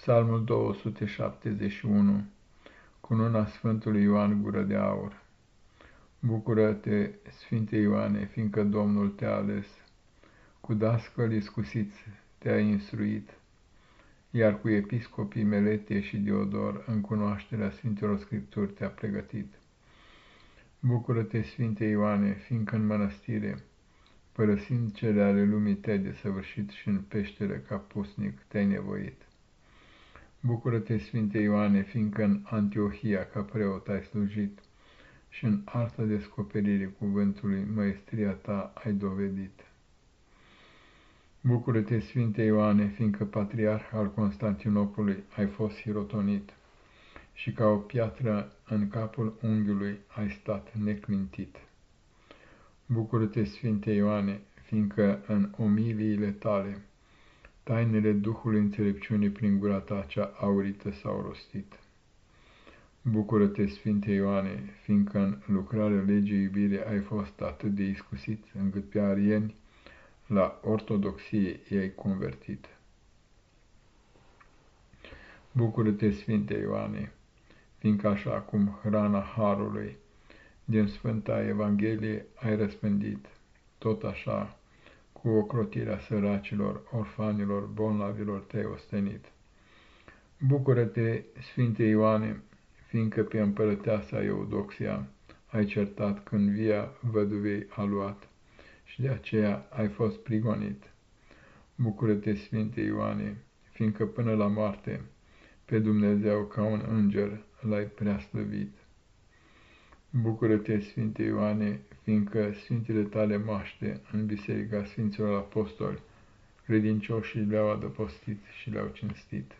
Psalmul 271 Cununa Sfântului Ioan Gură de Aur Bucură-te, Sfinte Ioane, fiindcă Domnul te-a ales, cu dascăli iscusiți te-a instruit, iar cu episcopii Meletie și Diodor în cunoașterea Sfintelor Scripturi te-a pregătit. Bucură-te, Sfinte Ioane, fiindcă în mănăstire, părăsind cele ale lumii te-ai desăvârșit și în peștere ca pusnic te-ai nevoit. Bucură-te, Sfinte Ioane, fiindcă în Antiohia ca preot ai slujit și în arta descoperirii cuvântului măestria ta ai dovedit. Bucură-te, Sfinte Ioane, fiindcă patriarh al Constantinopolului ai fost hirotonit și ca o piatră în capul unghiului ai stat neclintit. Bucură-te, Sfinte Ioane, fiindcă în omiliile tale tainele Duhului înțelepciunii prin gura ta cea aurită s-au rostit. Bucură-te, Sfinte Ioane, fiindcă în lucrarea legii iubire ai fost atât de iscusit, încât pe arieni la ortodoxie i-ai convertit. Bucură-te, Sfinte Ioane, fiindcă așa cum hrana Harului din Sfânta Evanghelie ai răspândit, tot așa cu ocrotirea săracilor, orfanilor, bolnavilor te-ai ostenit. Bucură-te, Sfinte Ioane, fiindcă pe împărăteasa Eudoxia ai certat când via văduvei a luat și de aceea ai fost prigonit. Bucură-te, Sfinte Ioane, fiindcă până la moarte pe Dumnezeu ca un înger l-ai preaslăvit. Bucură-te, Sfinte Ioane, fiindcă Sfintele tale maște în Biserica Sfinților Apostoli, credincioșii le-au adăpostit și le-au cinstit.